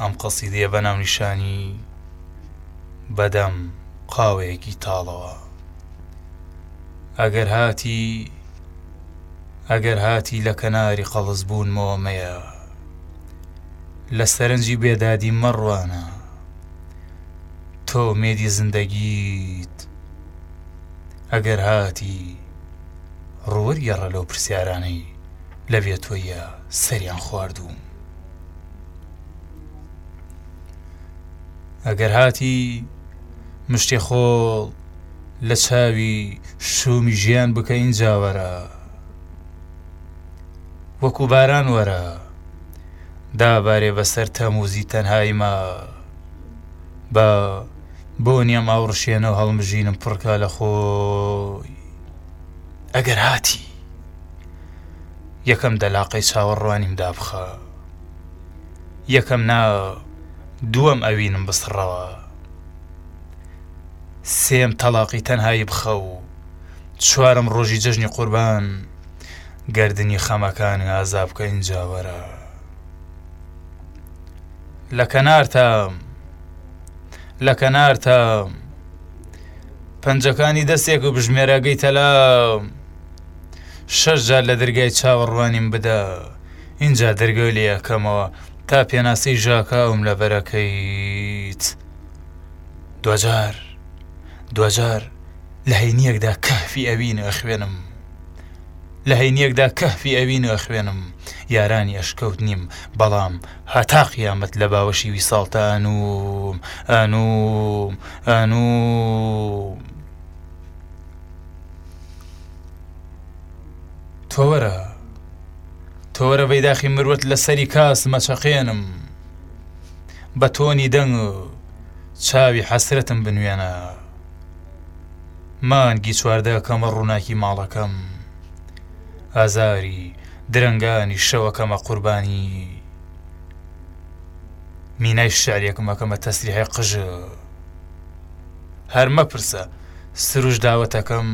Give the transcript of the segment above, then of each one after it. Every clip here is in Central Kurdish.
ئەم قەسیدەیە بە ناونیشانی بەدەم قاوەیەکی تاڵەوە ئەگەر هاتی ئەگەر هاتی لە کەناری قەڵز بوونمەوە مەیە لە سەرنجی بێدادی مەڕوانە تۆ مێدی زندەگیت ئەگەر هاتی ڕووەرگەڕە لەو پرسیارانەی لە بێ تۆیە سەریان خواردووم ئەگەر هاتی مشتێ خۆڵ لە چاوی شومی ژیان بکە ئینجا وەرە وەکو باران وەرە دابارێ بەسەر تەموزی تەنهاییما بە بۆ نیەم ئاوڕشێنە و هەڵمژینم پڕکا لە خۆی ئەگەر هاتی یەکەم دەلاقەی چاوەڕوانیم دابخە یەکەم نا دووەم ئەوینم بسڕەوە سێم تەڵاقی تەنهایی بخە و چوارم ڕۆژی جەژنی قوربان گردنی خەمەکانی ئازا بکە ئینجاوەرە لە کەنارتە لە کەنارتە پەنجەکانی دەستێک و بژمێراگەی تەلا شەش جار لە دەرگای چاوەڕوانیم بدە، ئینجا دەرگای لێ ئەکەمەوە تا پێناسەی ژاکاوم لە بەرەکەیت. دواجار دواجار لە هەینییەکدا کەهفی ئەوین ئەخوێنم. لە هەینییەکدا کەهفی ئەوین ئەخوێنم. یارانی ئەشکەوت نیم، بەڵام هەتا قیامەت لە باوەشی ویساڵتا ئەنووم، ئەنووم، ئەنووم. تۆ وەرە تۆ وەرە بەیداخی مروت لە سەری کاسمە چەقێنم بە تۆنی دەنگ و چاوی حەسرەتم بنوێنە مانگی چواردە کەمە ڕووناکی ماڵەکەم ئازاری درنگانی شەوەکەمە قوربانی مینای شعرێکمەکەمە تەسلیحی قژە هەر مەپرسە سروش داوەتەکەم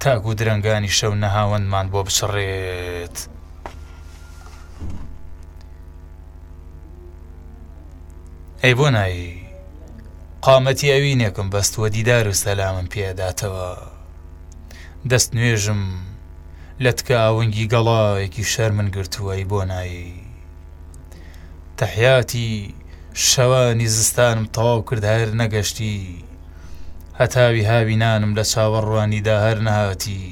تاکو درەنگانی شەو نەهاوەندمان بۆ بچڕێت. ئەی بۆ نایی قامەتی ئەوینێکم بەستوە دیدار و سەلامم پێداتەوە دەست نوێژم لە تکە ئاونگی گەڵایەکی شەرمن گرتووەی بۆ نایی تەحیاتی شەوانی زستانم تەواو کرد هەر نەگەشتی هەتاوی هاوینانم لە چاوەڕوانیدا هەر نەهاتی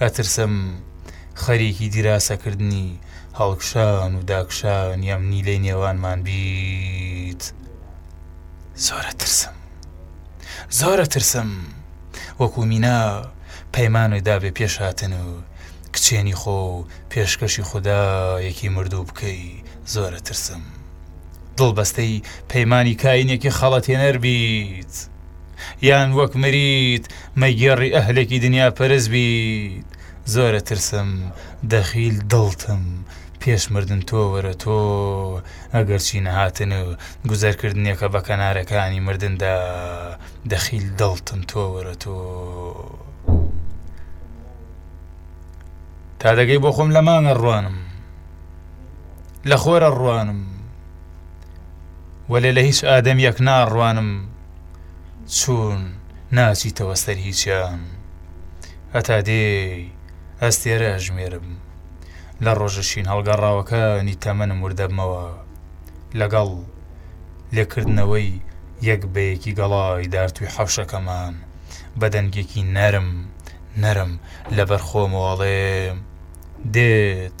ئەترسم خەریکی دیراسەکردنی هەڵکشان و داکشانی ئەم نیلەی نێوانمان بیت زۆرە ترسم زۆرە ترسم وەکو مینا پەیمانێ دابێ پێش هاتن و کچێنی خۆ و پێشکەشی خودایەکی مردوو بکەی زۆرە ترسم. دڵ بەستەی پەیمانی کاینێکی خەڵەتێنەر بیت، یان وەک مریت مەگێڕی ئەهلێکی دنیا پەرست بیت، زۆرە ترسم دەخیل دڵتم پێش مردن تۆ وەرە تۆ ئەگەر چی نەهاتن و گوزەر کردنێکە بە کەنارەکانی مردندا دەخیل دڵتم تۆ وەرە تۆ تا دەگەی بۆ خۆم لە مانگە ڕوانم. لە خۆر ئەڕوانم وەلێ لە هیچ ئادەمیەک ناڕوانم چوون ناچیتەوە سەر هیچیان هەتا دێی ئەستێرە ئەژمێرم لە ڕۆژە شین هەڵگەڕاوەکانی تەمەنم وردەبمەوە لەگەڵ لێکردنەوەی یەک بە یەکی گەڵای دارتووی حەوشەکەمان بە دەنگێکی نەرم نەرم لەبەر خۆمەوەڵێ دێت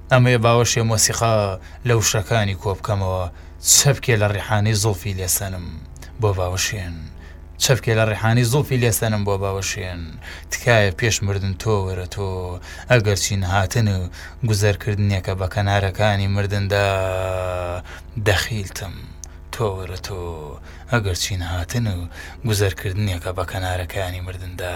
ئەمەوێ باوەشێ مۆسیقا لە وشەکانی کۆبکەمەوە، چەپکێ لە ڕیحانەی زوڵفی لێسەنم بۆ باوەشێن، چەپکێ لە ڕیحانەی زوڵفی لێسەنم بۆ باوەشێن، تکایە پێش مردن تۆ وەرە تۆ، ئەگەرچی نەهاتن و گوزەرکردنێکە بە کەنارەکانی مردندا، دەخیلتم، تۆ وەرە تۆ، ئەگەرچی نەهاتن و گوزەرکردنێکە بە کەنارەکانی مردندا.